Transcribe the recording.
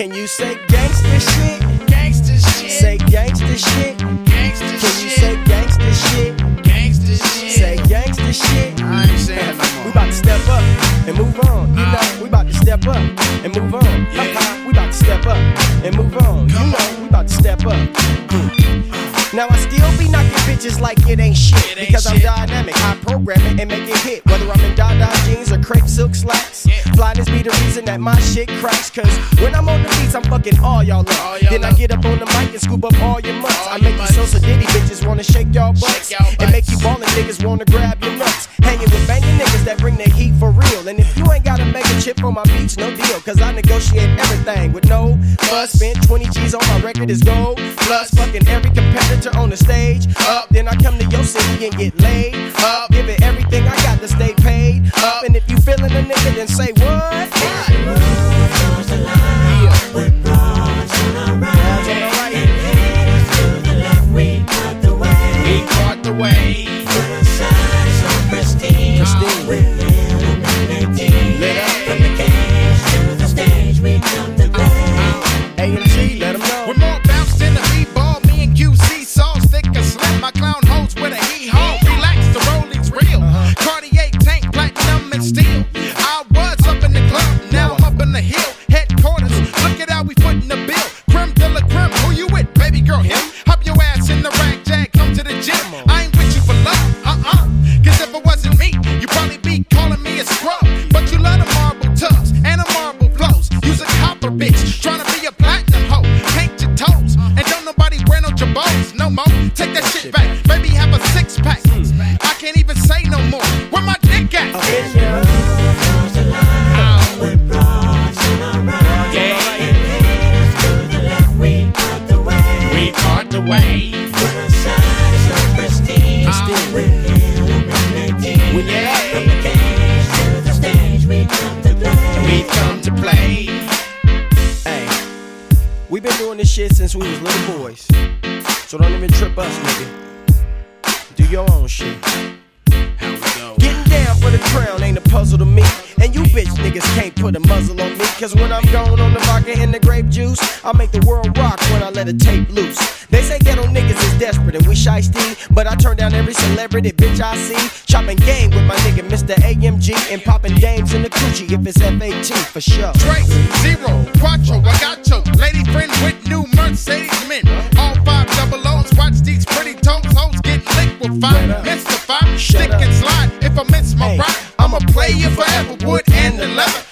Can you say gangsta shit? Gangsta shit. Say gangsta shit. gangsta Can you shit. say gangsta shit? gangsta shit? Say gangsta shit. I ain't saying no more. We about to step up and move on. You know, we about to step up and move on. Yeah. We about to step up and move on. You know, we about to step up. Mm. Now I still be knocking bitches like it ain't shit It ain't because I'm dynamic, I program it and make it hit. Whether I'm in Dada jeans or crepe silk slacks, Yeah. flyness be the reason that my shit cracks. Cause when I'm on the beats, I'm fucking all y'all up. Then I get up on the mic and scoop up all your mutts. I make you mutts. so sadiddy bitches wanna shake y'all butts and make you ballin' niggas wanna grab your nuts. Hanging with banging niggas that bring the heat for real. And if you ain't got a mega chip on my beats, no deal. Cause I negotiate everything with no fuss. Spent 20 G's on my record is gold. Plus fucking every competitor on the stage. Up, then I come to your city and get laid. Up, give it everything I got to stay and if you feeling a nigga, then say what? We been doing this shit since we was little boys. So don't even trip us, nigga. Do your own shit. How we go? Getting down for the crown ain't a puzzle to me. And you bitch niggas can't put a muzzle on me. Cause when I'm gone on the vodka and the grape juice, I make the world rock when I let a tape loose. They say ghetto niggas is desperate and we shiesty. But I turn down every celebrity bitch I see. Chopping game with my nigga Mr. AMG. And popping dames in the coochie if it's FAT for sure. Drake, zero, quattro, I got you. Lady friend with new Mercedes men. All five double O's, watch these pretty toes, hoes get liquefied. Up. Stick up. and slide. If I miss my Hey, ride, I'ma play you forever. Wood and the leather.